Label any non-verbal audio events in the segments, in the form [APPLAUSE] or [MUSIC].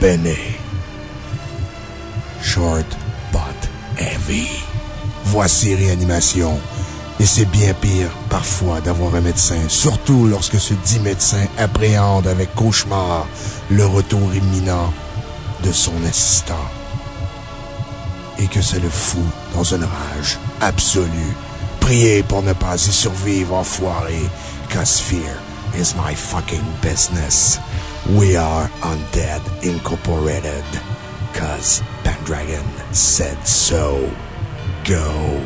bene. Short but heavy. Voici réanimation. Et c'est bien pire, parfois, d'avoir un médecin, surtout lorsque ce dit médecin appréhende avec cauchemar le retour imminent de son assistant. Et que ça le fout dans une rage absolue. Priez pour ne pas y survivre, enfoiré, cause fear is my fucking business. We are Undead Incorporated. Cause Pendragon said so. Go.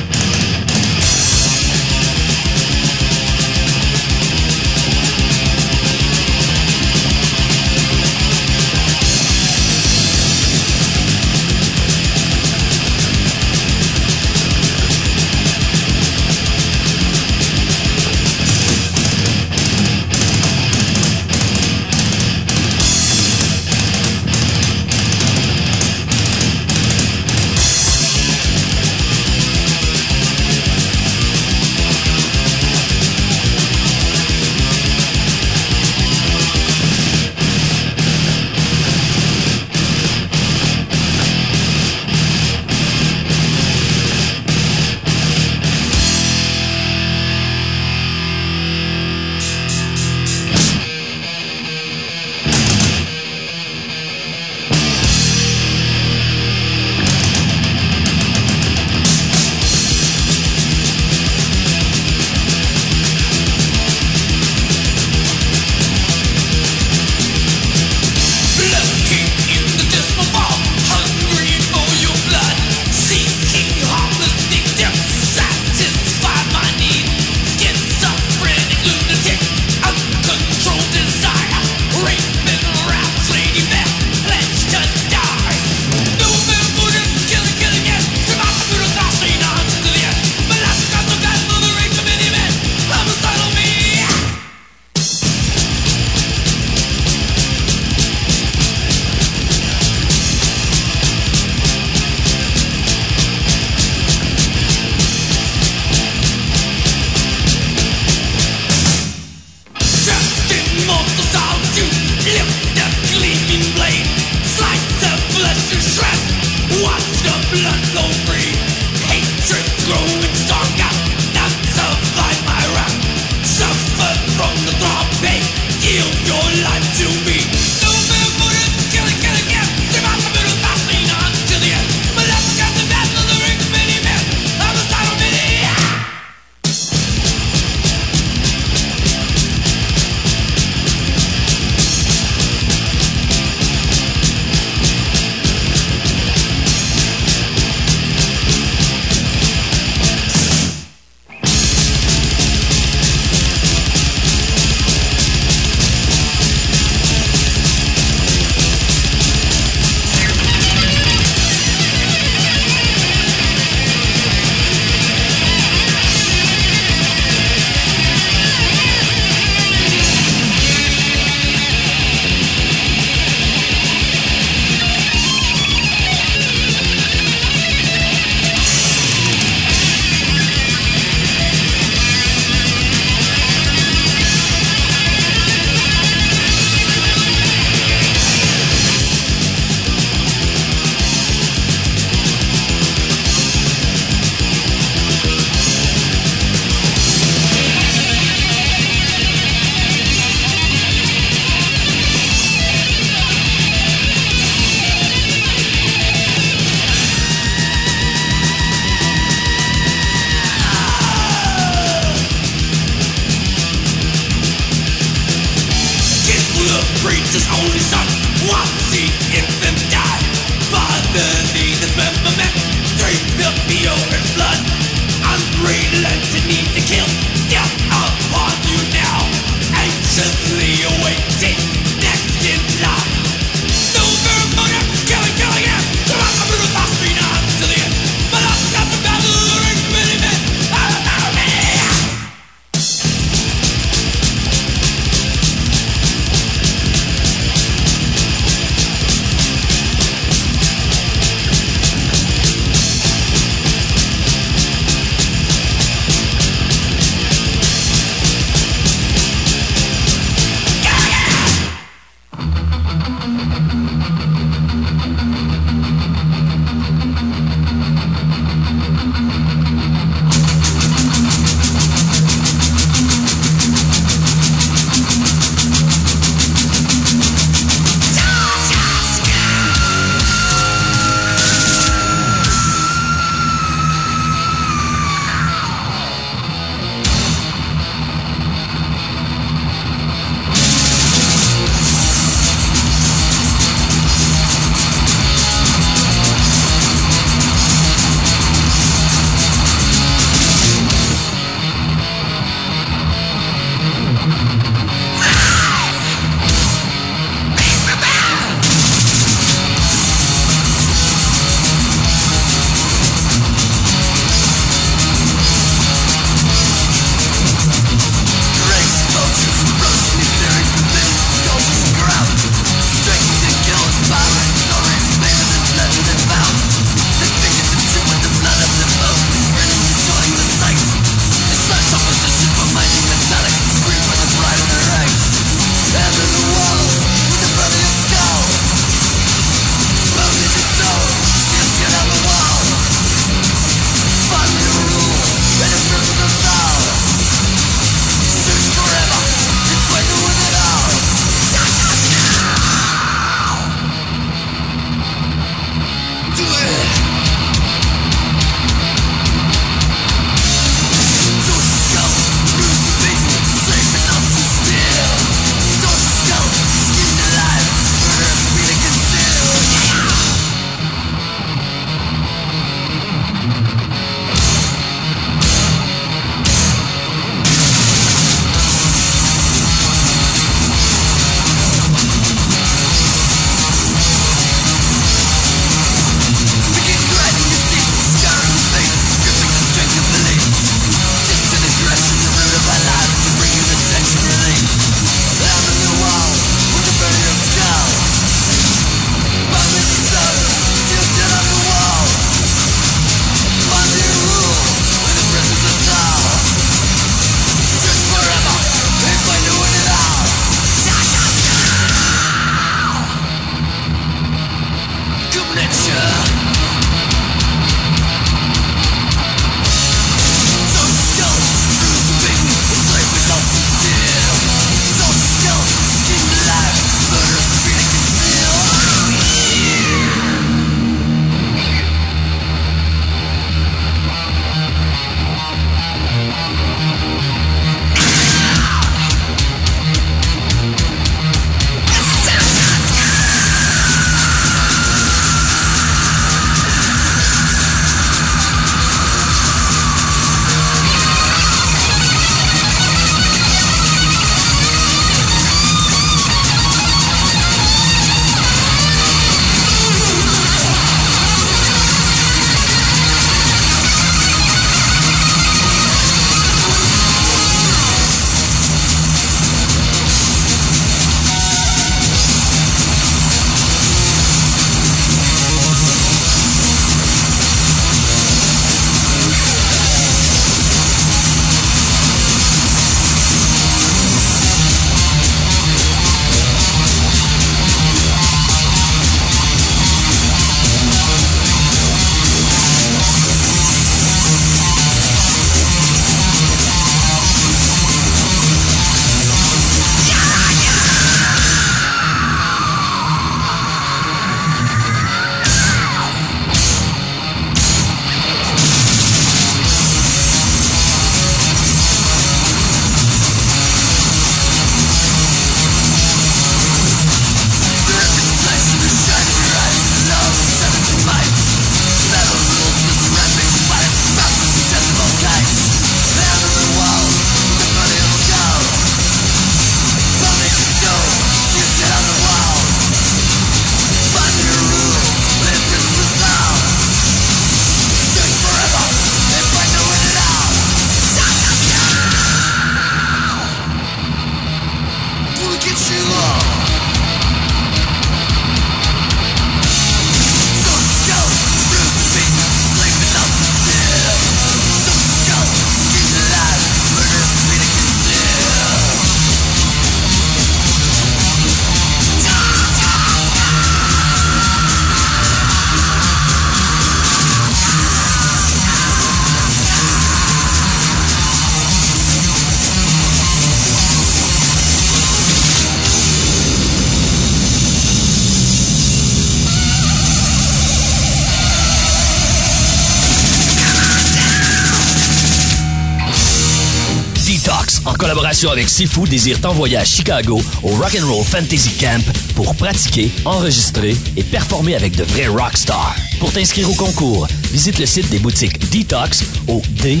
Formation avec Sifu désire t'envoyer à Chicago au Rock'n'Roll Fantasy Camp pour pratiquer, enregistrer et performer avec de vrais rockstars. Pour t'inscrire au concours, visite le site des boutiques Detox au d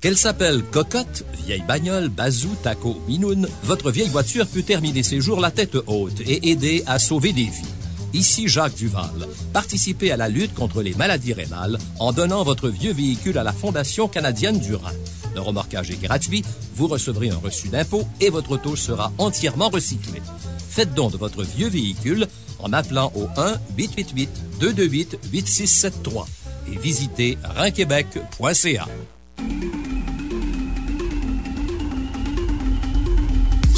Qu'elle s'appelle Cocotte, vieille bagnole, bazou, taco, minoune, votre vieille voiture peut terminer ses jours la tête haute et aider à sauver des vies. Ici Jacques Duval. Participez à la lutte contre les maladies rénales en donnant votre vieux véhicule à la Fondation canadienne du Rhin. Le remorquage est gratuit, vous recevrez un reçu d'impôt et votre auto sera entièrement recyclée. Faites don de votre vieux véhicule en appelant au 1-888-228-8673 et visitez rhinquebec.ca.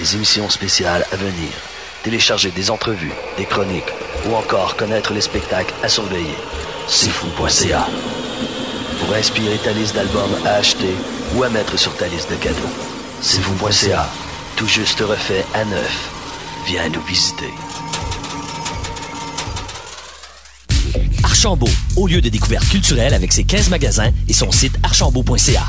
les émissions spéciales à venir, télécharger des entrevues, des chroniques ou encore connaître les spectacles à surveiller. C'est fou.ca pour inspirer ta liste d'albums à acheter ou à mettre sur ta liste de cadeaux. C'est fou.ca, tout juste refait à neuf. Viens nous visiter. Archambault, au lieu de découverte culturelle avec ses 15 magasins et son site archambault.ca.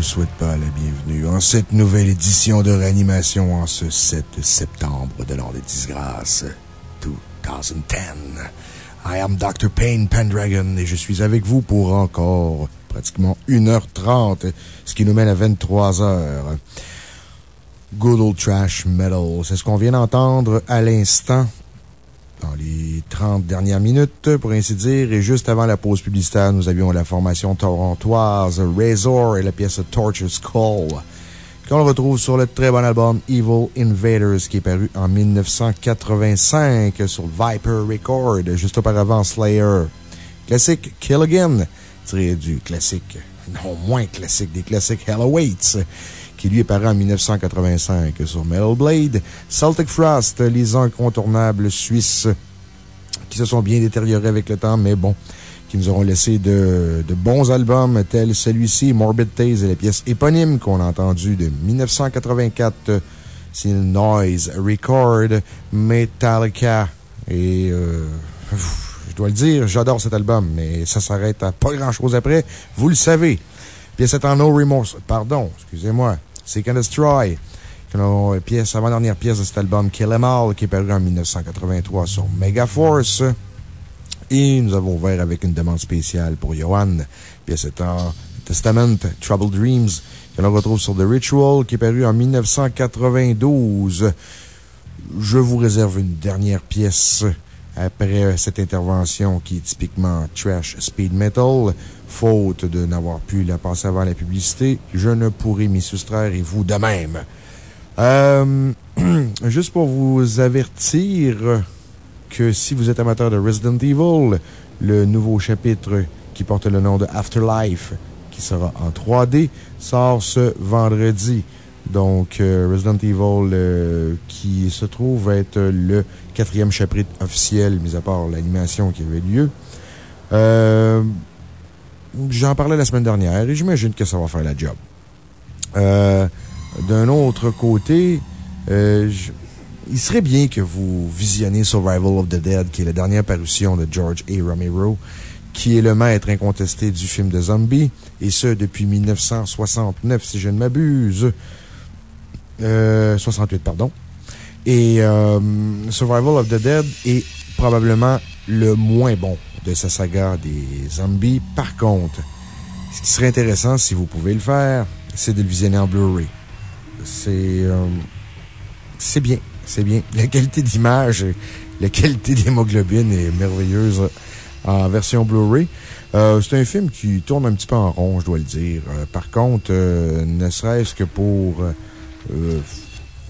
vous souhaite pas la bienvenue en cette nouvelle édition de réanimation en ce 7 septembre de l'an de disgrâce 2010. I am Dr. Payne Pendragon et je suis avec vous pour encore pratiquement 1h30, ce qui nous mène à 23h. Good old trash metal, c'est ce qu'on vient d'entendre à l'instant dans les 30 dernières minutes, pour ainsi dire. Et juste avant la pause publicitaire, nous avions la formation torontoise Razor et la pièce Torture Skull, qu'on retrouve sur le très bon album Evil Invaders, qui est paru en 1985 sur Viper Record. Juste auparavant, Slayer. Classique Kill Again, tiré du classique, non moins classique, des classiques Hell Awaits qui lui est paru en 1985 sur Metal Blade. Celtic Frost, les incontournables suisses qui se sont bien détériorés avec le temps, mais bon, qui nous auront laissé de, bons albums tels celui-ci, Morbid Tales et la pièce éponyme qu'on a entendue de 1984. C'est Noise Record Metallica. Et euh, je dois le dire, j'adore cet album, mais ça s'arrête à pas grand chose après. Vous le savez. Pièce est en No Remorse. Pardon, excusez-moi. Seek and Destroy. Pièce, avant-dernière pièce de cet album, Kill Em All, qui est paru en 1983 sur Megaforce. Et nous avons ouvert avec une demande spéciale pour Johan. Pièce étant Testament, Troubled Dreams, que l'on retrouve sur The Ritual, qui est paru en 1992. Je vous réserve une dernière pièce après cette intervention qui est typiquement trash speed metal. Faute de n'avoir pu la passer avant la publicité, je ne pourrai m'y soustraire et vous de même. Euh, [CLEARS THROAT] juste pour vous avertir que si vous êtes amateur de Resident Evil, le nouveau chapitre qui porte le nom de Afterlife, qui sera en 3D, sort ce vendredi. Donc, euh, Resident Evil, euh, qui se trouve être le quatrième chapitre officiel, mis à part l'animation qui avait lieu. Euh, J'en parlais la semaine dernière et j'imagine que ça va faire la job. Euh, d'un autre côté, euh, il serait bien que vous visionnez Survival of the Dead, qui est la dernière parution de George A. Romero, qui est le maître incontesté du film de zombie, et ce depuis 1969, si je ne m'abuse. 68, euh, pardon. Et Survival of the Dead est probablement le moins bon de sa saga des zombies. Par contre, ce qui serait intéressant, si vous pouvez le faire, c'est de le visionner en Blu-ray. C'est euh, c'est bien. C'est bien. La qualité d'image, la qualité d'hémoglobine est merveilleuse en version Blu-ray. Euh, c'est un film qui tourne un petit peu en rond, je dois le dire. Euh, par contre, ne serait-ce que pour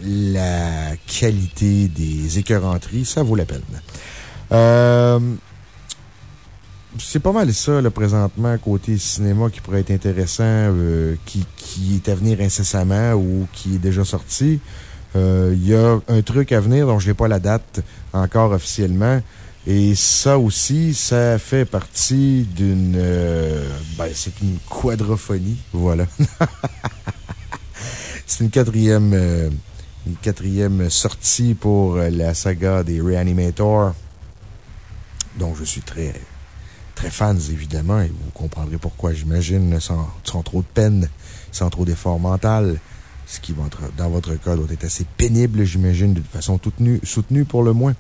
la qualité des écœuranteries, ça vaut la peine. C'est pas mal ça, le présentement, côté cinéma, qui pourrait être intéressant, qui, qui est à venir incessamment ou qui est déjà sorti. Euh, il y a un truc à venir dont je n'ai pas la date encore officiellement. Et ça aussi, ça fait partie d'une... Euh, ben, c'est une quadrophonie, voilà. [LAUGHS] c'est une quatrième, euh, une quatrième sortie pour la saga des Reanimators, dont je suis très, très fan, évidemment, et vous comprendrez pourquoi, j'imagine, sans, sans trop de peine, sans trop d'effort mental ce qui, dans votre cas, doit être assez pénible, j'imagine, de façon soutenue, soutenue pour le moins.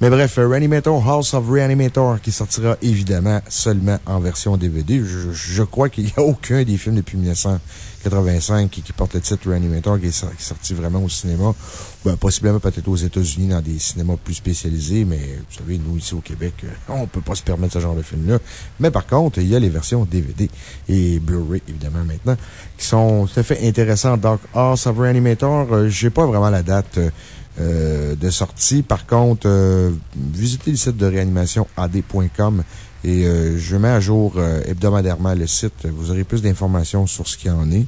Mais bref, Reanimator, House of Reanimator, qui sortira évidemment seulement en version DVD. Je, je crois qu'il n'y a aucun des films depuis 1900 85 qui, qui porte le titre Reanimator, qui est, sorti vraiment au cinéma. Ben, possiblement peut-être aux États-Unis dans des cinémas plus spécialisés, mais vous savez, nous, ici au Québec, euh, on peut pas se permettre ce genre de film-là. Mais par contre, il y a les versions DVD et Blu-ray, évidemment, maintenant, qui sont tout à fait intéressantes. Donc, House of Reanimator, euh, j'ai pas vraiment la date, euh, de sortie. Par contre, visitez le site de réanimation ad.com et euh, je mets à jour euh, hebdomadairement le site. Vous aurez plus d'informations sur ce qu'il en est.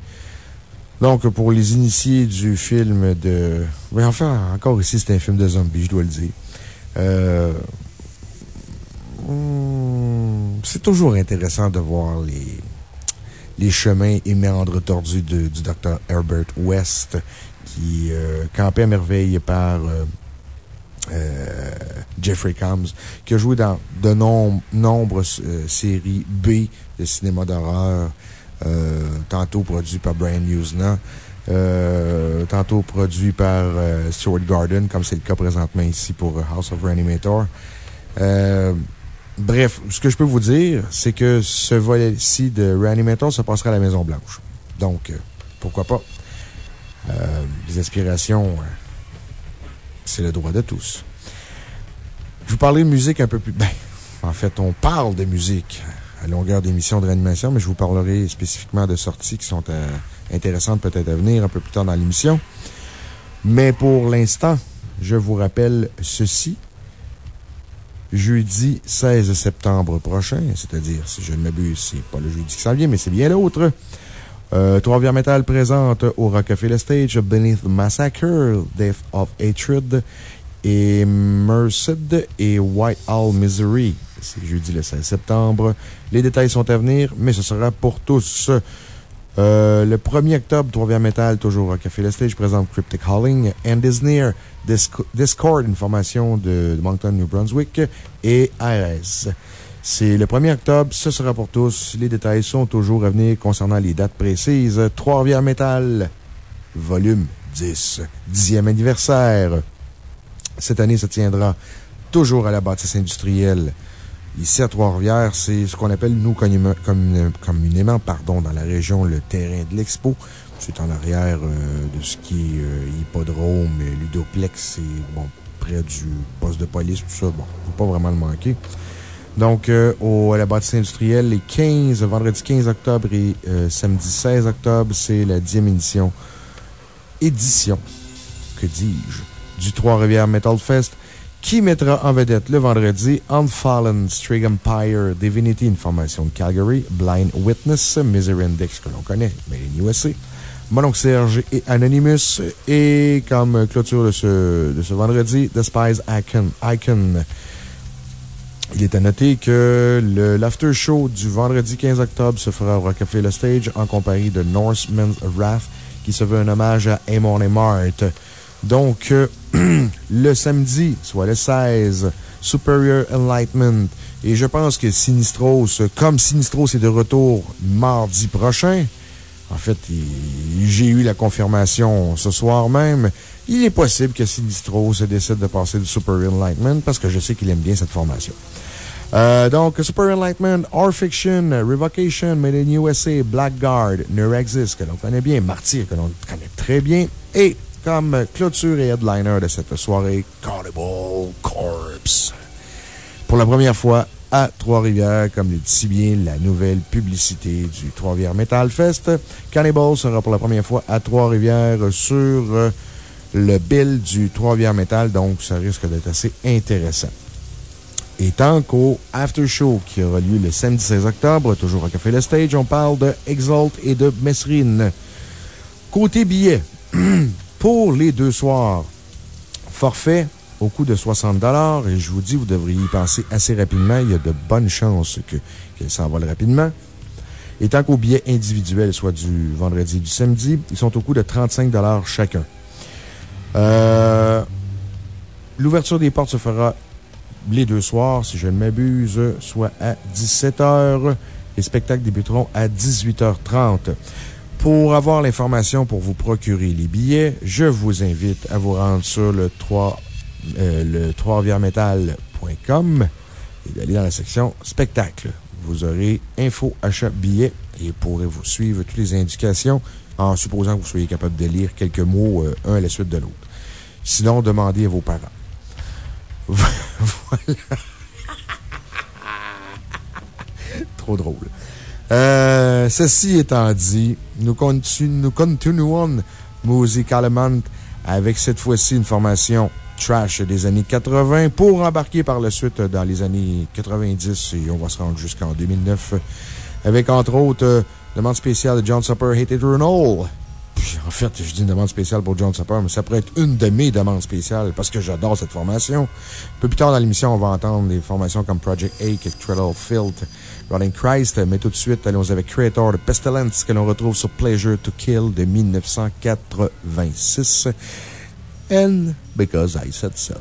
Donc, pour les initiés du film de... Mais enfin, encore ici, c'est un film de zombies, je dois le dire. Euh, c'est toujours intéressant de voir les, les chemins et méandres tordus du Dr. Herbert West, qui campait à merveille par euh, Jeffrey Combs, qui a joué dans de nombreuses euh, séries B de cinéma d'horreur, euh, tantôt produit par Brian Usna, tantôt produit par Stuart Garden, comme c'est le cas présentement ici pour House of Reanimator. bref, ce que je peux vous dire, c'est que ce volet-ci de Reanimator se passera à la Maison-Blanche. Donc, pourquoi pas? les aspirations c'est le droit de tous. Je vous parlerai de musique un peu plus... Ben, en fait, on parle de musique à longueur d'émission de réanimation, mais je vous parlerai spécifiquement de sorties qui sont euh, intéressantes peut-être à venir un peu plus tard dans l'émission. Mais pour l'instant, je vous rappelle ceci. Jeudi 16 septembre prochain, c'est-à-dire, si je ne m'abuse, c'est pas le jeudi qui s'en vient, mais c'est bien l'autre. Euh, Trois-Rivières Metal présente au Rockefeller Stage Beneath Massacre, Death of Hatred et Merced et White Owl Misery. C'est jeudi le 16 septembre. Les détails sont à venir, mais ce sera pour tous. Euh, le 1er octobre, Trois-Rivières Metal, toujours au Café Stage, présente Cryptic Hauling, And Is Near, Discord, une formation de, Moncton, New Brunswick, et ARS. C'est le 1er octobre, ce sera pour tous. Les détails sont toujours à venir concernant les dates précises. Trois-Rivières Métal, volume 10, 10e anniversaire. Cette année se tiendra toujours à la bâtisse industrielle. Ici, à Trois-Rivières, c'est ce qu'on appelle, nous, communément, pardon, dans la région, le terrain de l'expo. C'est en arrière euh, de ce qui est euh, hippodrome, ludoplex, et bon, près du poste de police, tout ça. Bon, faut pas vraiment le manquer. Donc, euh, au, à la bâtisse industrielle, les 15, vendredi 15 octobre et euh, samedi 16 octobre, c'est la 10e édition, édition, que dis-je, du Trois-Rivières Metal Fest, qui mettra en vedette le vendredi Unfallen, Strig Empire, Divinity, une formation de Calgary, Blind Witness, Misery Index, que l'on connaît, mais USA, Mononc Serge et Anonymous, et comme clôture de ce, de ce vendredi, Despise Icon, Icon, il est à noter que l'after show du vendredi 15 octobre se fera au Rockefeller Stage en compagnie de Norseman's Wrath, qui se veut un hommage à Amon et Mart. Donc, euh, [CLEARS THROAT] le samedi, soit le 16, Superior Enlightenment. Et je pense que Sinistros, comme Sinistros est de retour mardi prochain, en fait, j'ai eu la confirmation ce soir même. Il est possible que Sinistros décide de passer du Super Enlightenment parce que je sais qu'il aime bien cette formation. Euh, donc, Super Enlightenment, Our Fiction, Revocation, Made in USA, Blackguard, Neurexis, que l'on connaît bien, Martyr, que l'on connaît très bien, et comme clôture et headliner de cette soirée, Cannibal Corpse. Pour la première fois à Trois-Rivières, comme le dit si bien la nouvelle publicité du Trois-Rivières Metal Fest, Cannibal sera pour la première fois à Trois-Rivières sur euh, le bill du Trois-Rivières Metal, donc ça risque d'être assez intéressant. Et tant qu'au After Show qui aura lieu le samedi 16 octobre, toujours à Café Le Stage, on parle de Exalt et de Messrine. Côté billets, [CLEARS THROAT] pour les deux soirs, forfait au coût de 60 et je vous dis, vous devriez y penser assez rapidement. Il y a de bonnes chances qu'elle s'envole rapidement. Et tant qu'aux billets individuels, soit du vendredi et du samedi, ils sont au coût de 35 chacun. Euh, l'ouverture des portes se fera les deux soirs, si je ne m'abuse, soit à 17 h. Les spectacles débuteront à 18h30. Pour avoir l'information pour vous procurer les billets, je vous invite à vous rendre sur le 3, euh, le 3 et d'aller dans la section spectacle. Vous aurez info, achat, billets et pourrez vous suivre toutes les indications en supposant que vous soyez capable de lire quelques mots euh, un à la suite de l'autre. Sinon, demandez à vos parents. Voilà. [LAUGHS] Trop drôle. Euh, ceci étant dit, nous, nous continuons musicalement avec cette fois-ci une formation trash des années 80 pour embarquer par la suite dans les années 90 et on va se rendre jusqu'en 2009 avec entre autres euh, demande spéciale de John Supper, Hate It En fait, je dis une demande spéciale pour John Supper, mais ça pourrait être une de mes demandes spéciales parce que j'adore cette formation. Un peu plus tard dans l'émission, on va entendre des formations comme Project A, Treadle Filth, Running Christ, mais tout de suite, allons avec Creator de Pestilence que l'on retrouve sur Pleasure to Kill de 1986. And because I said so.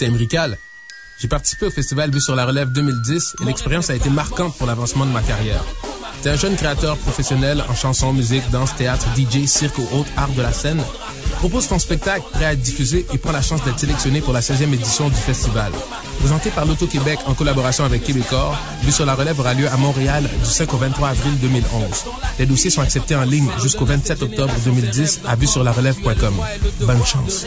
C'est. J'ai participé au festival Vue sur la Relève 2010 et l'expérience a été marquante pour l'avancement de ma carrière. T'es un jeune créateur professionnel en chanson, musique, danse, théâtre, DJ, cirque ou autres arts de la scène. Propose ton spectacle prêt à être diffusé et prends la chance d'être sélectionné pour la 16e édition du festival. Présenté par l'Auto-Québec en collaboration avec Québecor, Vue sur la Relève aura lieu à Montréal du 5 au 23 avril 2011. Les dossiers sont acceptés en ligne jusqu'au 27 octobre 2010 à vue-sur-la-relève.com. Bonne chance.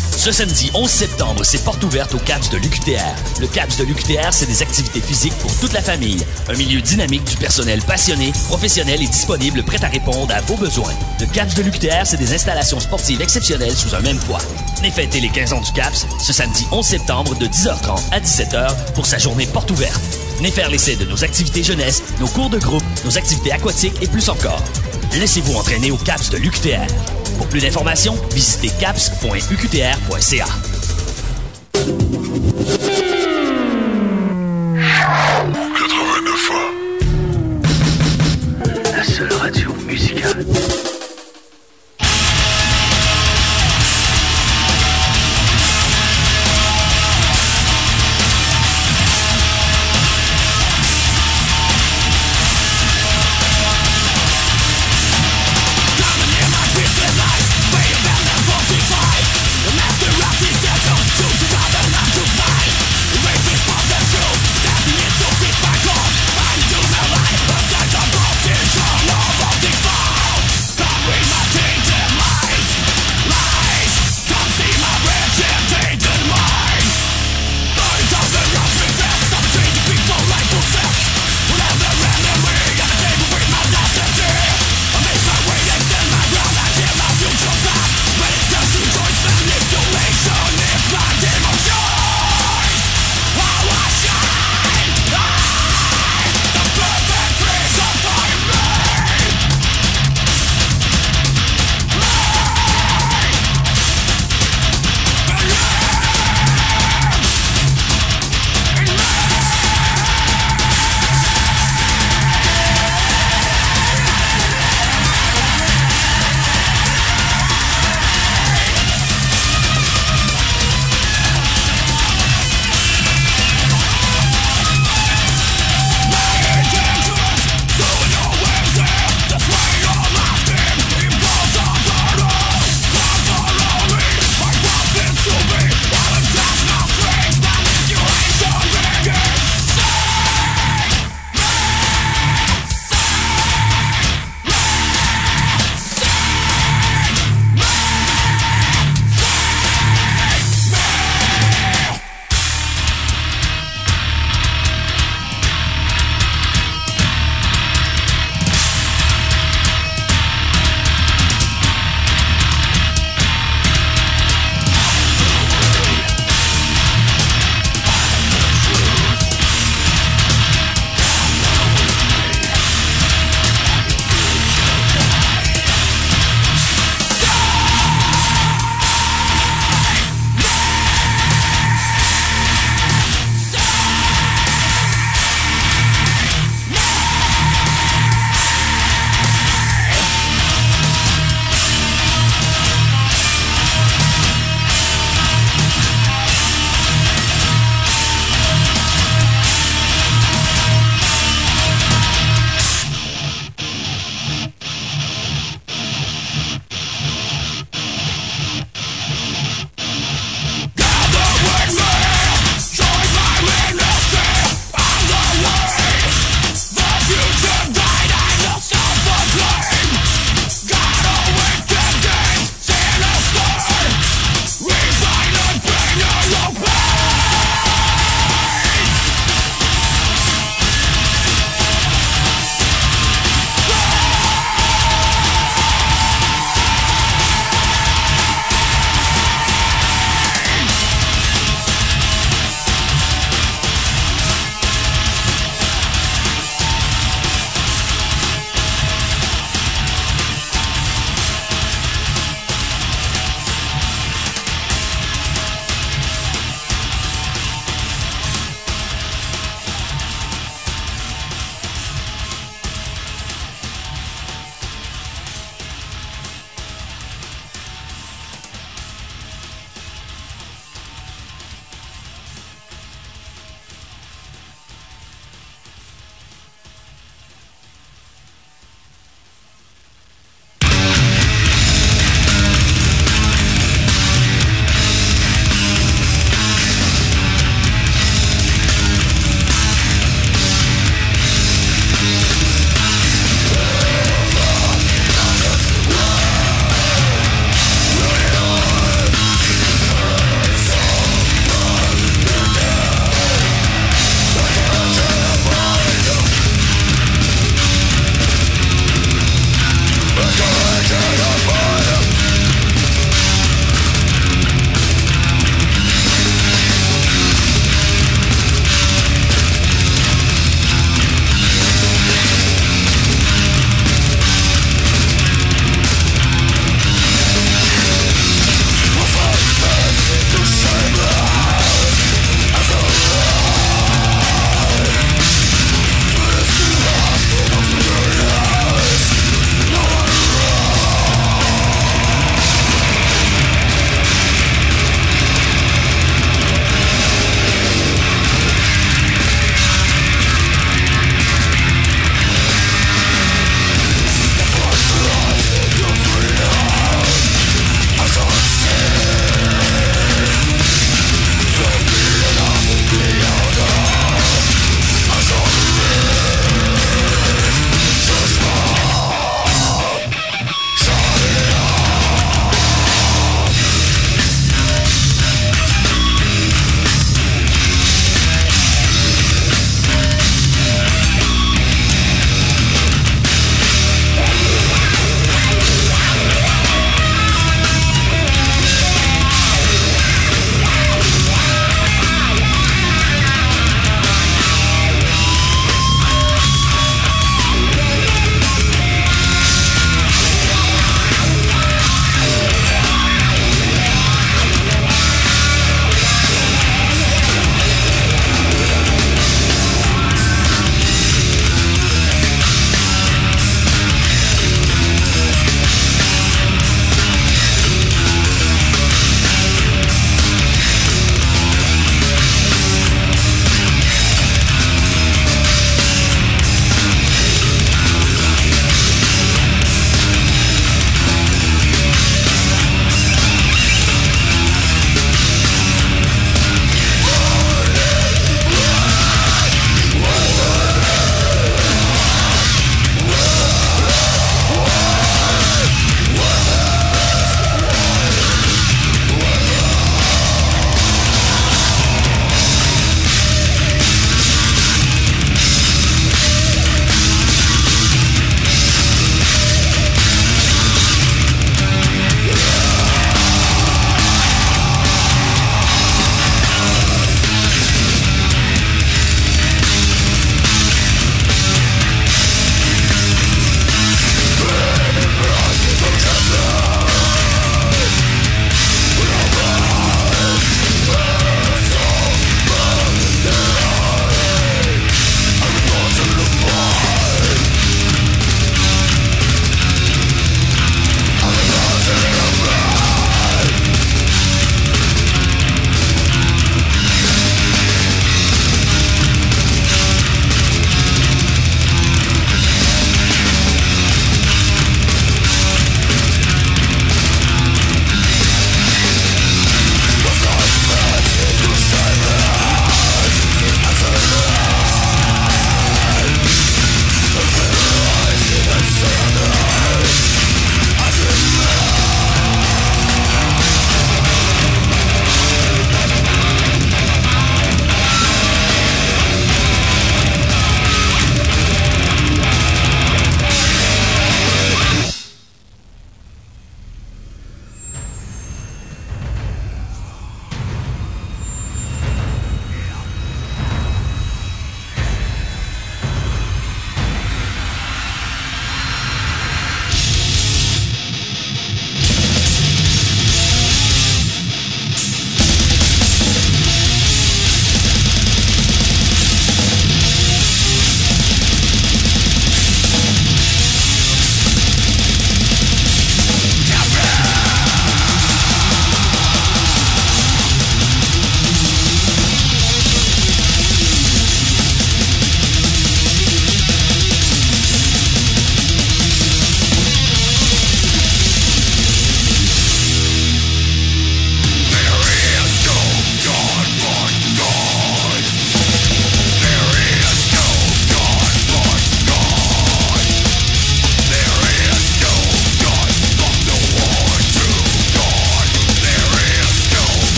Ce samedi 11 septembre, c'est porte ouverte au CAPS de l'UQTR. Le CAPS de l'UQTR, c'est des activités physiques pour toute la famille. Un milieu dynamique du personnel passionné, professionnel et disponible, prêt à répondre à vos besoins. Le CAPS de l'UQTR, c'est des installations sportives exceptionnelles sous un même toit. Venez les 15 ans du CAPS ce samedi 11 septembre de 10h30 à 17h pour sa journée porte ouverte. Venez faire l'essai de nos activités jeunesse, nos cours de groupe, nos activités aquatiques et plus encore. Laissez-vous entraîner au CAPS de l'UQTR. Pour plus d'informations, visitez caps.uqtr.ca. La seule radio musicale.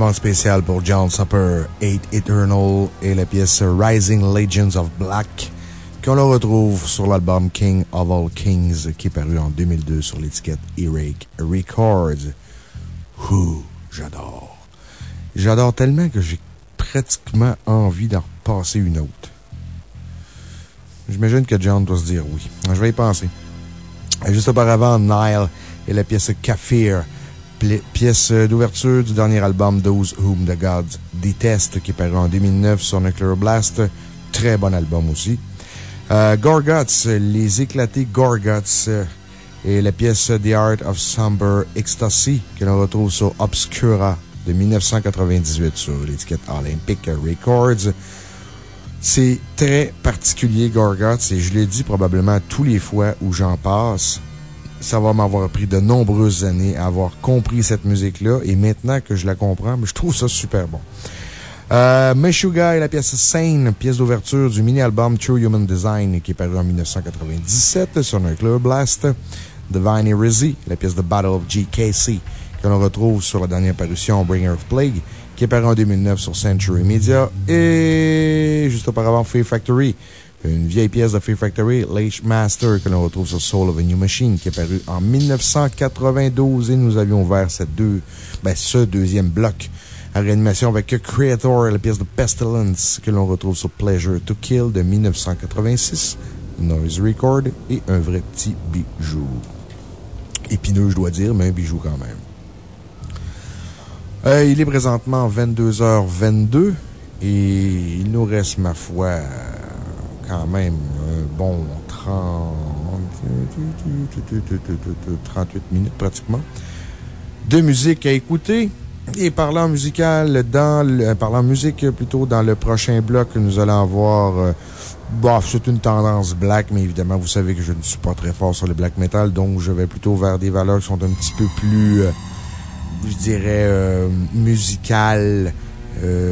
Demande spéciale pour John Supper, Eight Eternal et la pièce Rising Legends of Black, qu'on le retrouve sur l'album King of All Kings, qui est paru en 2002 sur l'étiquette Eric Records. Ouh, j'adore. J'adore tellement que j'ai pratiquement envie d'en passer une autre. J'imagine que John doit se dire oui. Je vais y penser. Juste auparavant, Nile et la pièce Kafir pièce d'ouverture du dernier album Those Whom the Gods Detest, qui est paru en 2009 sur Nuclear Blast. Très bon album aussi. Euh, Gorguts, les éclatés Gorguts, euh, et la pièce The Art of Somber Ecstasy, que l'on retrouve sur Obscura de 1998 sur l'étiquette Olympic Records. C'est très particulier, Gorguts, et je l'ai dit probablement tous les fois où j'en passe ça va m'avoir pris de nombreuses années à avoir compris cette musique-là. Et maintenant que je la comprends, je trouve ça super bon. Euh, Meshuga la pièce Sane, pièce d'ouverture du mini-album True Human Design qui est paru en 1997 sur Nuclear Blast. Divine Heresy, la pièce de Battle of GKC que l'on retrouve sur la dernière parution Bringer of Plague qui est paru en 2009 sur Century Media. Et juste auparavant, Fear Factory une vieille pièce de Fear Factory, Lake Master, que l'on retrouve sur Soul of a New Machine, qui est paru en 1992 et nous avions ouvert cette deux, ben, ce deuxième bloc à réanimation avec Creator, la pièce de Pestilence, que l'on retrouve sur Pleasure to Kill de 1986, Noise Record et un vrai petit bijou. Épineux, je dois dire, mais un bijou quand même. Euh, il est présentement 22h22 et il nous reste, ma foi, quand même un bon 30, 38 minutes pratiquement de musique à écouter. Et parlant musical, dans le, parlant musique plutôt dans le prochain bloc, nous allons avoir, euh, bof, c'est une tendance black, mais évidemment, vous savez que je ne suis pas très fort sur le black metal, donc je vais plutôt vers des valeurs qui sont un petit peu plus, euh, je dirais, euh, musicales,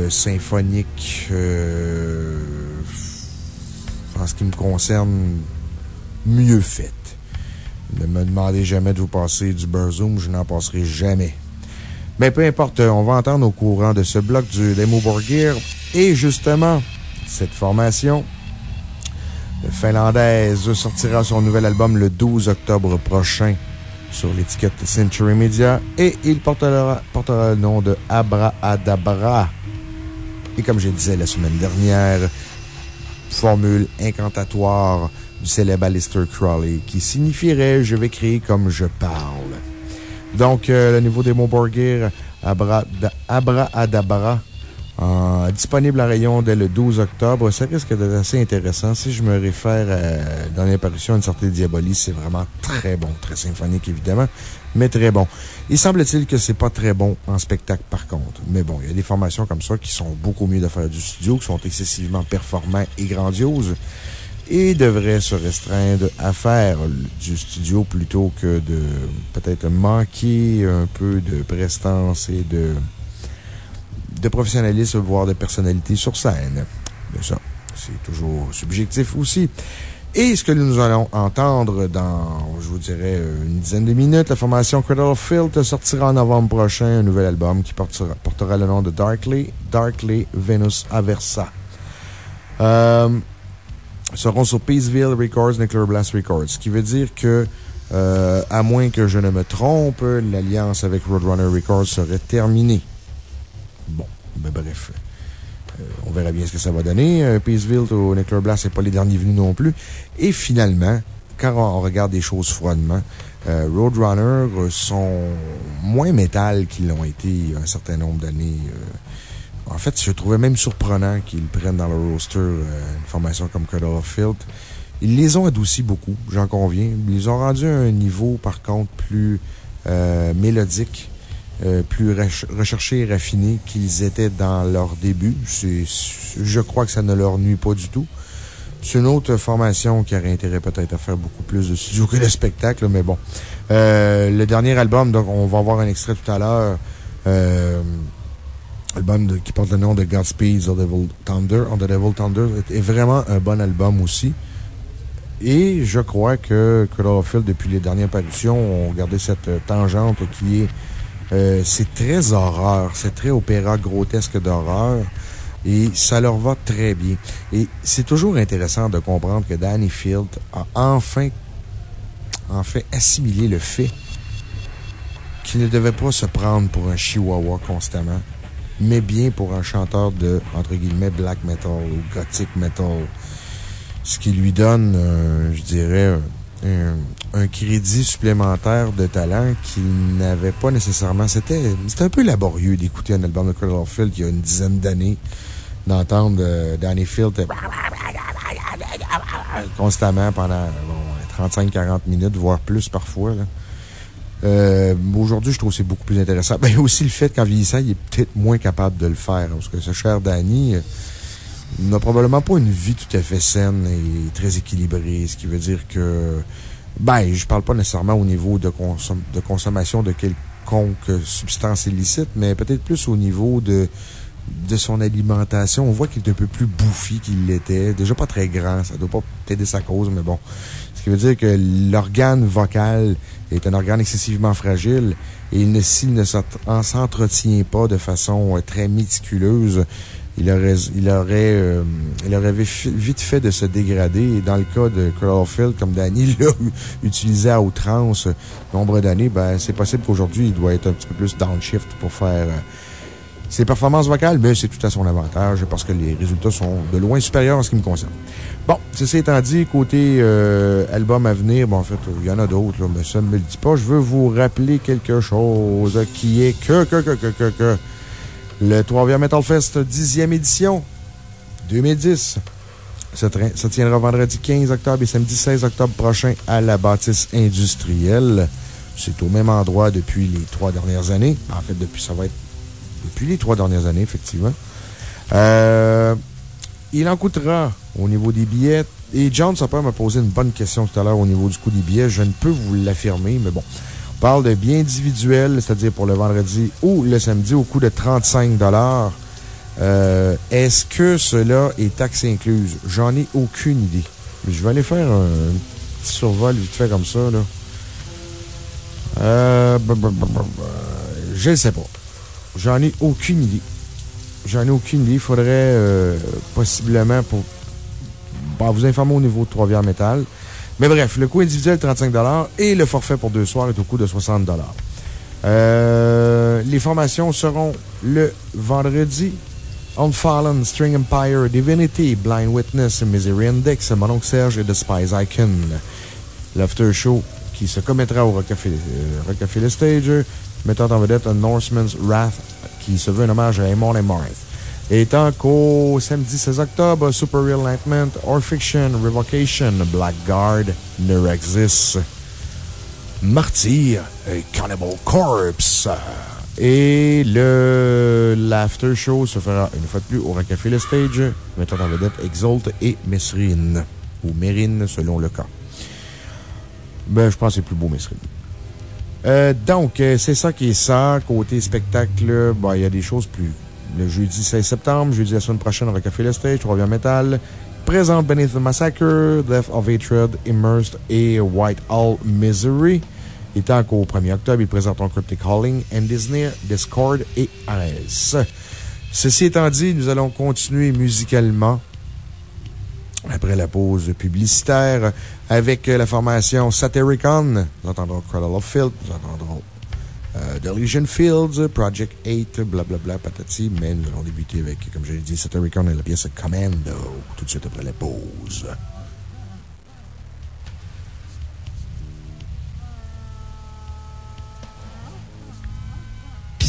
symphoniques, en ce qui me concerne, mieux faite. Ne me demandez jamais de vous passer du Burzum, je n'en passerai jamais. Mais peu importe, on va entendre au courant de ce bloc du Demo Borgir. Et justement, cette formation finlandaise sortira son nouvel album le 12 octobre prochain sur l'étiquette Century Media et il portera, portera le nom de Abra Adabra. Et comme je disais la semaine dernière, formule incantatoire du célèbre Alistair Crowley qui signifierait Je vais créer comme je parle. Donc, euh, le nouveau démo Borgir, Abra, Abra Adabra, disponible à rayon dès le 12 octobre. Ça risque d'être assez intéressant. Si je me réfère à, dans l'apparition d'une sortie Diabolis, c'est vraiment très bon. Très symphonique, évidemment, mais très bon. Il semble-t-il que c'est pas très bon en spectacle, par contre. Mais bon, il y a des formations comme ça qui sont beaucoup mieux de faire du studio, qui sont excessivement performants et grandioses et devraient se restreindre à faire du studio plutôt que de peut-être manquer un peu de prestance et de de professionnalisme, voire de personnalité sur scène. Mais ça, c'est toujours subjectif aussi. Et ce que nous allons entendre dans, je vous dirais, une dizaine de minutes, la formation Cradle of Filth sortira en novembre prochain un nouvel album qui portera, portera le nom de Darkly, Darkly Venus Aversa. Euh, seront sur Peaceville Records, Nuclear Blast Records. Ce qui veut dire que, euh, à moins que je ne me trompe, l'alliance avec Roadrunner Records serait terminée. Bon, ben bref. Euh, on verra bien ce que ça va donner. Euh, Peaceville au Nuclear Blast, c'est pas les derniers venus non plus. Et finalement, quand on regarde des choses froidement, euh, Roadrunner sont moins métal qu'ils l'ont été un certain nombre d'années. en fait, je trouvais même surprenant qu'ils prennent dans le roster une formation comme of Filth. Ils les ont adoucis beaucoup, j'en conviens. Ils les ont rendus à un niveau, par contre, plus mélodique. Euh, plus recherchés et raffinés qu'ils étaient dans leur début. Je crois que ça ne leur nuit pas du tout. C'est une autre formation qui aurait intérêt peut-être à faire beaucoup plus de studio que de spectacle, mais bon. Euh, le dernier album, donc, on va voir un extrait tout à l'heure. Euh, album qui porte le nom de Godspeed The Devil Thunder. On the Devil Thunder est vraiment un bon album aussi. Et je crois que Chlorophyll, depuis les dernières parutions, ont gardé cette tangente qui est Euh, c'est très horreur, c'est très opéra grotesque d'horreur. Et ça leur va très bien. Et c'est toujours intéressant de comprendre que Danny Field a enfin, enfin assimilé le fait qu'il ne devait pas se prendre pour un chihuahua constamment, mais bien pour un chanteur de, entre guillemets, black metal ou gothic metal. Ce qui lui donne, je dirais, un, crédit supplémentaire de talent qu'il n'avait pas nécessairement. C'était un peu laborieux d'écouter un album de Cradle Field il y a une dizaine d'années, d'entendre euh, Danny Field constamment pendant 35-40 minutes, voire plus parfois. Euh, aujourd'hui, je trouve que c'est beaucoup plus intéressant. [LAUGHS] Ben, aussi le fait qu'en vieillissant, il est peut-être moins capable de le faire. Parce que ce cher Danny euh, n'a probablement pas une vie tout à fait saine et très équilibrée. Ce qui veut dire que, ben, je parle pas nécessairement au niveau de, de consommation de quelconque substance illicite, mais peut-être plus au niveau de, de son alimentation. On voit qu'il est un peu plus bouffi qu'il l'était. Déjà pas très grand. Ça doit pas aider sa cause, mais bon. Ce qui veut dire que l'organe vocal est un organe excessivement fragile et s'il ne s'entretient pas de façon euh, très méticuleuse, il aurait, euh, il vite fait de se dégrader. Et dans le cas de Crawfield, comme Danny [LAUGHS] l'a utilisé à outrance nombre d'années, ben, c'est possible qu'aujourd'hui, il doit être un petit peu plus downshift pour faire euh, ses performances vocales, mais c'est tout à son avantage parce que les résultats sont de loin supérieurs en ce qui me concerne. Bon, ceci étant dit, côté euh, album à venir, bon, en fait, il y en a d'autres, mais ça ne me le dit pas. Je veux vous rappeler quelque chose qui est que, que, que, que, que, que. Le Trois-Rivières Metal Fest 10e édition 2010 ça, tiendra vendredi 15 octobre et samedi 16 octobre prochain à la bâtisse industrielle. C'est au même endroit depuis les trois dernières années. En fait, depuis, ça va être depuis les trois dernières années, effectivement. Euh, il en coûtera au niveau des billets. Et John Sopper m'a posé une bonne question tout à l'heure au niveau du coût des billets. Je ne peux vous l'affirmer, mais bon. Parle de billets individuels, c'est-à-dire pour le vendredi ou le samedi, au coût de 35 euh, Est-ce que cela est taxe incluse? J'en ai aucune idée. Je vais aller faire un, petit survol vite fait comme ça, là. Euh, je ne sais pas. J'en ai aucune idée. J'en ai aucune idée. Il faudrait euh, possiblement pour vous informer au niveau de Trois-Rivières Métal. Mais bref, le coût individuel, 35 et le forfait pour deux soirs est au coût de 60 euh, Les formations seront le vendredi. Unfallen, String Empire, Divinity, Blind Witness, Misery Index, Mononc Serge et The Spies Icon. L'after show qui se commettra au Rockefeller euh, Stage, mettant en vedette un Norseman's Wrath qui se veut un hommage à Amon et Marth. Étant qu'au samedi 16 octobre, Super Realignment, Orfiction, Revocation, Blackguard, Neurexis, Martyr et Cannibal Corpse. Et le, l'after show se fera une fois de plus au Rockefeller Stage, mettant en vedette Exalt et Mesrine. Ou Mérine, selon le cas. Ben, je pense que c'est plus beau Mesrine. Euh, donc, euh, c'est ça qui est ça. Côté spectacle, ben, il y a des choses plus le jeudi 16 septembre, jeudi la semaine prochaine, va Café Le Stage, Trois Metal. Présente Beneath the Massacre, Death of Hatred, Immersed et White All Misery. Et tant qu'au 1er octobre, ils présenteront Cryptic Calling, And Disney, Discord et Ares. Ceci étant dit, nous allons continuer musicalement après la pause publicitaire avec la formation Satyricon. Nous entendrons Cradle of Filth, nous entendrons euh, Delusion Fields, Project 8, blablabla, patati. Mais nous allons débuter avec, comme je l'ai dit, Satyricon et la pièce Commando, tout de suite après la pause.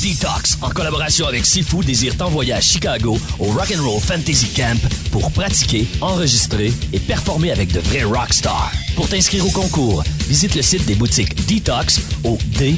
Detox, en collaboration avec Sifu, désire t'envoyer à Chicago au Rock'n'Roll Fantasy Camp pour pratiquer, enregistrer et performer avec de vrais rockstars. Pour t'inscrire au concours, visite le site des boutiques Detox au d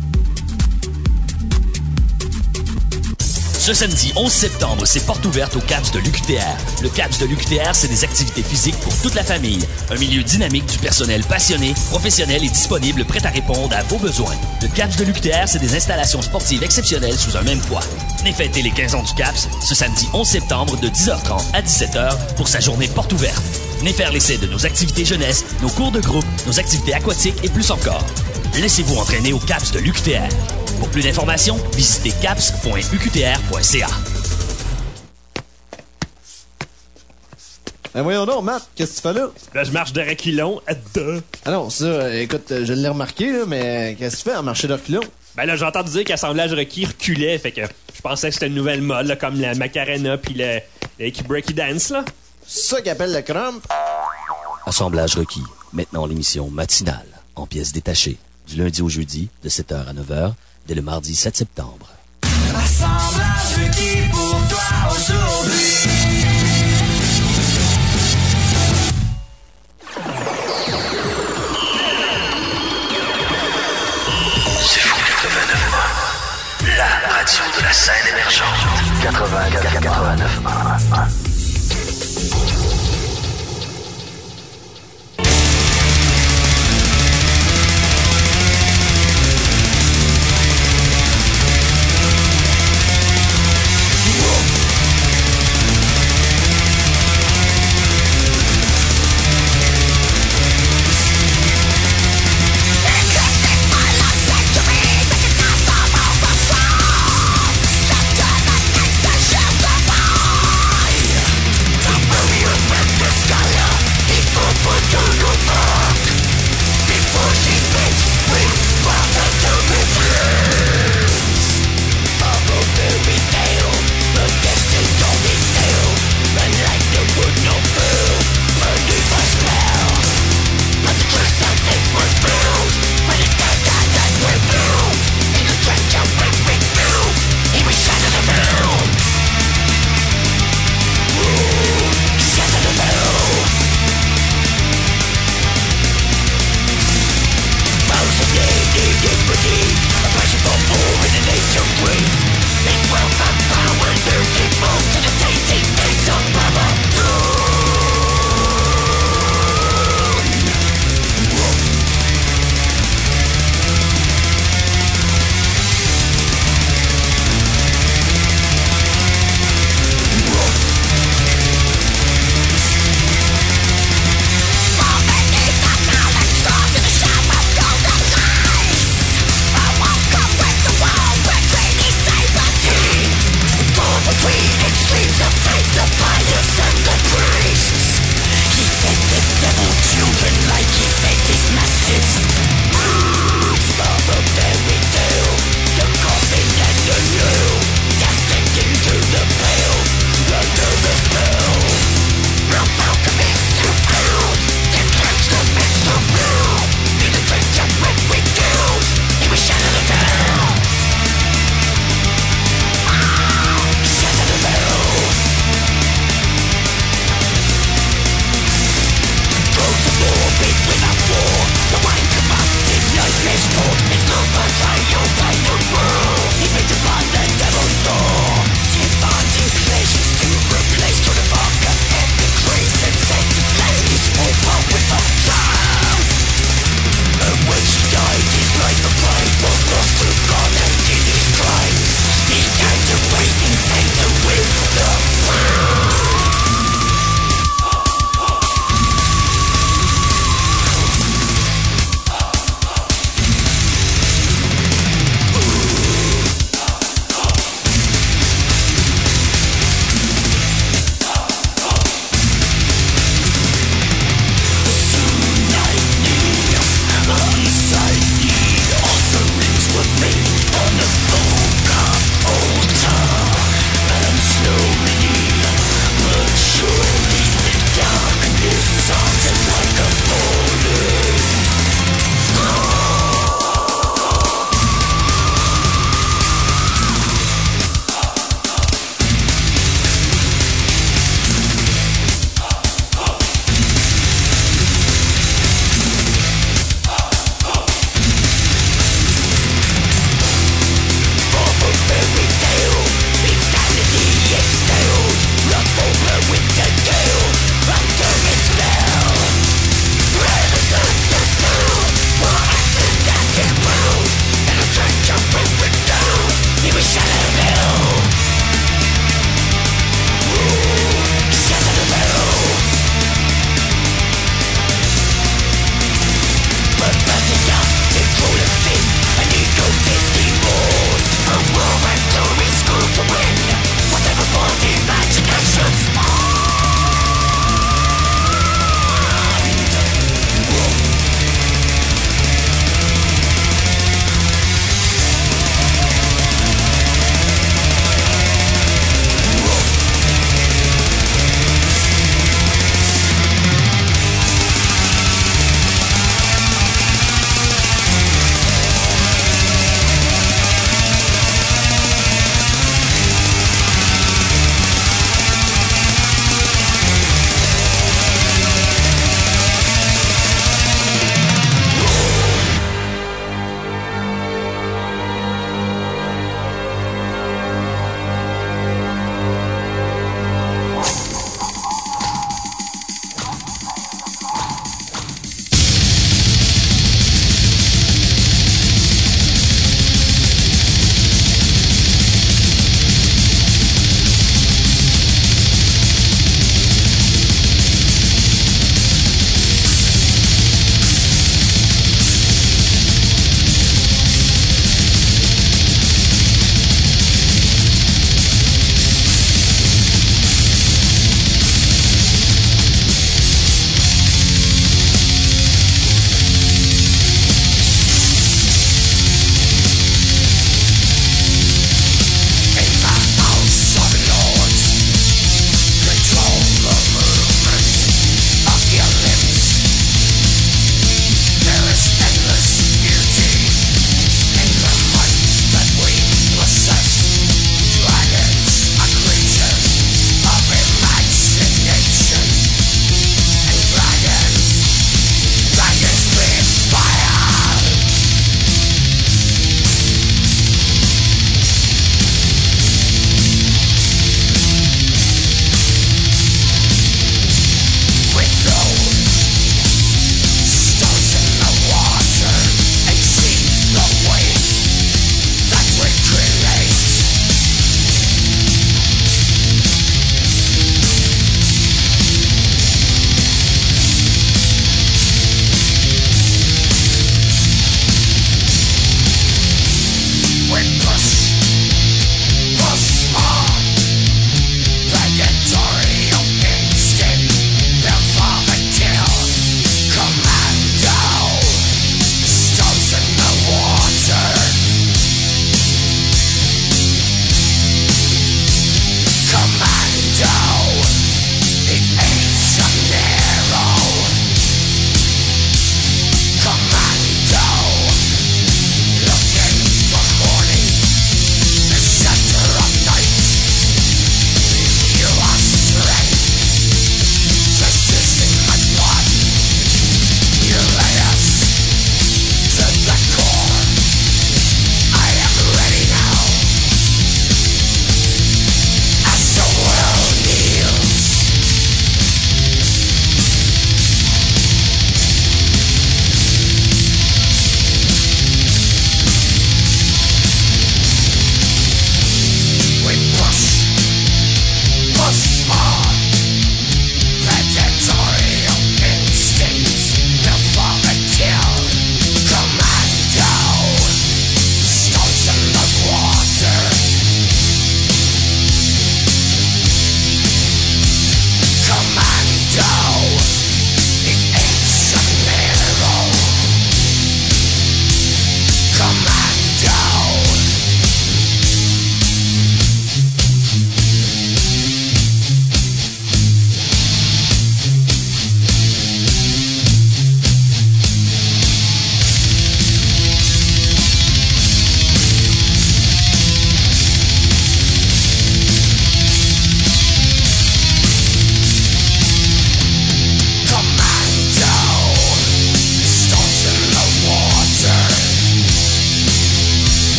Ce samedi 11 septembre, c'est porte ouverte au CAPS de l'UQTR. Le CAPS de l'UQTR, c'est des activités physiques pour toute la famille. Un milieu dynamique du personnel passionné, professionnel et disponible, prêt à répondre à vos besoins. Le CAPS de l'UQTR, c'est des installations sportives exceptionnelles sous un même toit. Venez fêter les 15 ans du CAPS ce samedi 11 septembre de 10h30 à 17h pour sa journée porte ouverte. Venez faire l'essai de nos activités jeunesse, nos cours de groupe, nos activités aquatiques et plus encore. Laissez-vous entraîner au CAPS de l'UQTR. Pour plus d'informations, visitez caps.uqtr.ca. Ben voyons donc, Matt, qu'est-ce que tu fais là? Là, je marche de reculons. à deux. Ah non, ça, écoute, je l'ai remarqué, là, mais qu'est-ce que tu fais en marcher de reculons? Ben là, j'ai entendu dire qu'Assemblage requis reculait, fait que je pensais que c'était une nouvelle mode, là, comme la Macarena puis le, le Breaky Dance, là. C'est ça qu'appelle le crump? Assemblage requis. Maintenant l'émission matinale, en pièces détachées, du lundi au jeudi, de 7h à 9h, dès le mardi 7 septembre. Assemblage requis pour toi aujourd'hui. C'est fou 89 La radio de la scène émergente. 84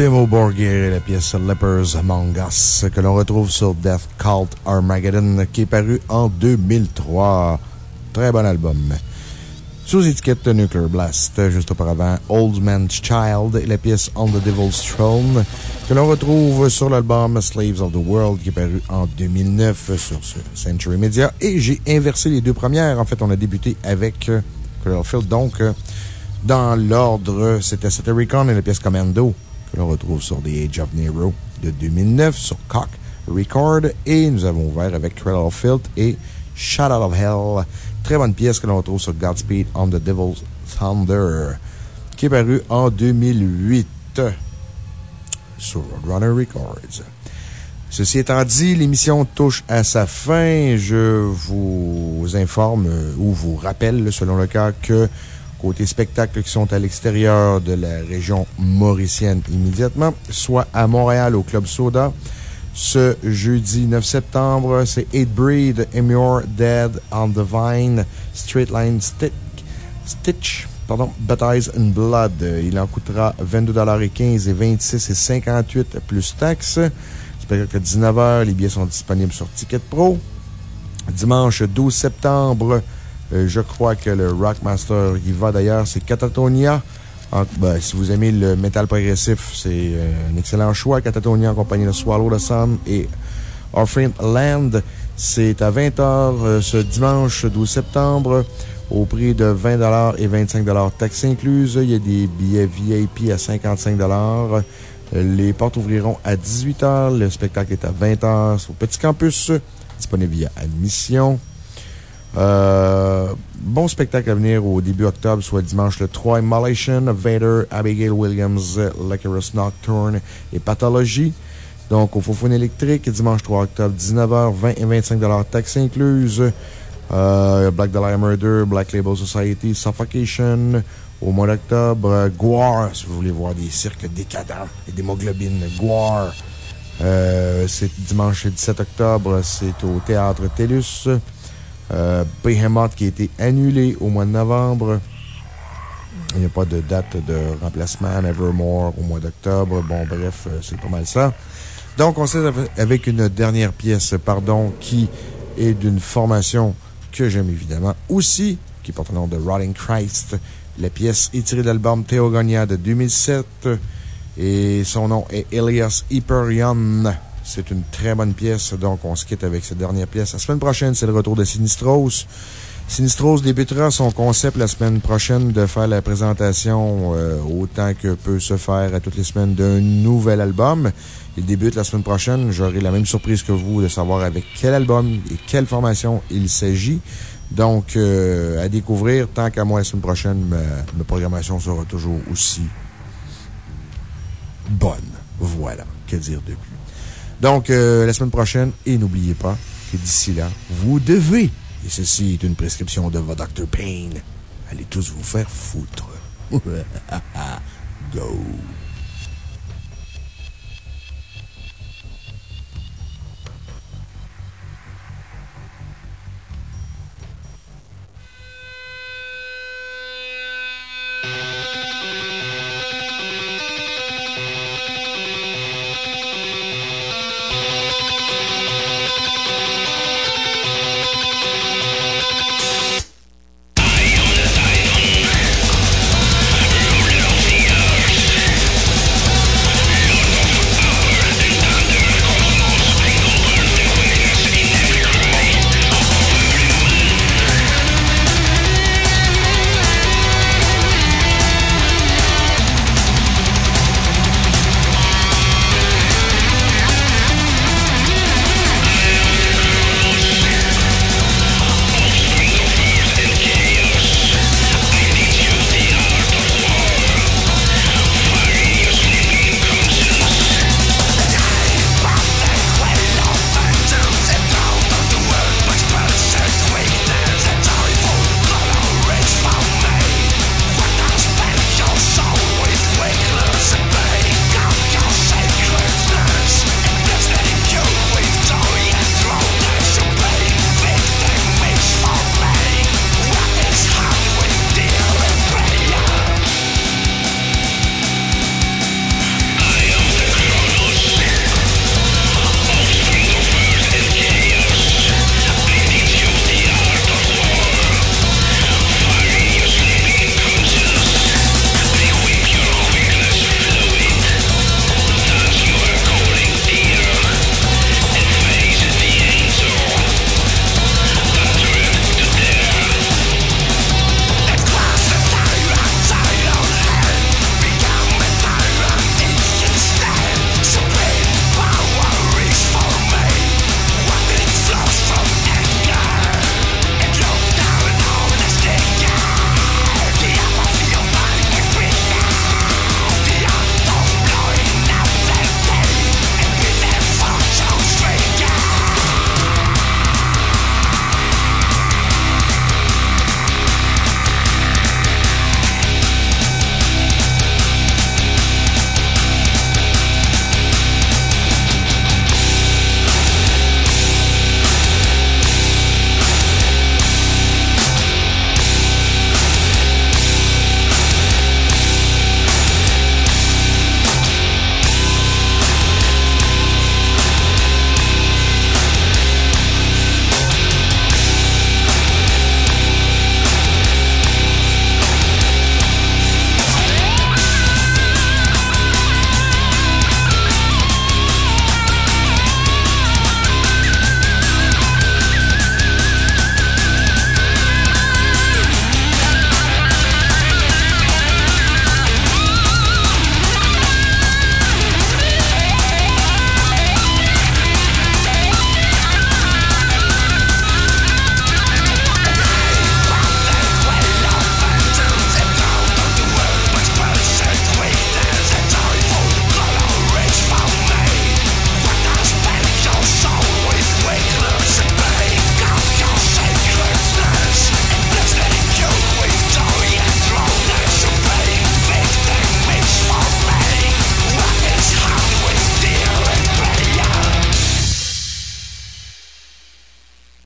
Demo Borgir et la pièce Lepers Among Us que l'on retrouve sur Death Cult Armageddon qui est paru en 2003. Très bon album. Sous étiquette Nuclear Blast, juste auparavant, Old Man's Child et la pièce On the Devil's Throne que l'on retrouve sur l'album Slaves of the World qui est paru en 2009 sur Century Media. Et j'ai inversé les deux premières. En fait, on a débuté avec Cradlefield. Donc, dans l'ordre, c'était Satyricon et la pièce Commando que l'on retrouve sur The Age of Nero de 2009 sur Cock Record. Et nous avons ouvert avec Cradle of Filth et Shout Out of Hell. Très bonne pièce que l'on retrouve sur Godspeed on the Devil's Thunder, qui est paru en 2008 sur Roadrunner Records. Ceci étant dit, l'émission touche à sa fin. Je vous informe ou vous rappelle, selon le cas, que côté spectacles qui sont à l'extérieur de la région mauricienne immédiatement, soit à Montréal au Club Soda. Ce jeudi 9 septembre, c'est 8 Breed, Emure, Dead, On the Vine, Straight Line Stitch, pardon, Baptize in Blood. Il en coûtera 22,15 et 26 et 58 plus taxes. Spectacle à 19h. Les billets sont disponibles sur Ticket Pro. Dimanche 12 septembre, je crois que le Rockmaster y va d'ailleurs, c'est Catatonia. En, ben, si vous aimez le métal progressif, c'est euh, un excellent choix. Catatonia en compagnie de Swallow the Sun et Orphan Land. C'est à 20h euh, ce dimanche 12 septembre au prix de 20 et 25 taxes incluses. Il y a des billets VIP à 55 Les portes ouvriront à 18h. Le spectacle est à 20h au Petit Campus, disponible via admission. Euh, bon spectacle à venir au début octobre, soit dimanche le 3, Immolation, Vader, Abigail Williams, Licorice Nocturne et Pathology. Donc, au Fofone électrique, dimanche 3 octobre, 19h, 20 et 25 taxes incluses. Euh, Black Dahlia Murder, Black Label Society, Suffocation. Au mois d'octobre, Guar, si vous voulez voir des cirques décadents et d'hémoglobine. Guar. Euh, c'est dimanche 17 octobre, c'est au Théâtre TELUS. Euh, Behemoth qui a été annulé au mois de novembre. Il n'y a pas de date de remplacement, Nevermore au mois d'octobre. Bon, bref, euh, c'est pas mal ça. Donc, on sait avec une dernière pièce, pardon, qui est d'une formation que j'aime évidemment aussi, qui porte le nom de Rotting Christ. La pièce est tirée de l'album Theogonia de 2007 et son nom est Elias Hyperion. C'est une très bonne pièce, donc on se quitte avec cette dernière pièce. La semaine prochaine, c'est le retour de Sinistros. Sinistros débutera son concept la semaine prochaine de faire la présentation euh, autant que peut se faire toutes les semaines d'un nouvel album. Il débute la semaine prochaine. J'aurai la même surprise que vous de savoir avec quel album et quelle formation il s'agit. Donc, euh, à découvrir, tant qu'à moi la semaine prochaine, ma, ma programmation sera toujours aussi bonne. Voilà. Que dire de plus? Donc, euh, la semaine prochaine, et n'oubliez pas que d'ici là, vous devez et ceci est une prescription de votre Dr. Payne. Allez tous vous faire foutre. [LAUGHS] Go!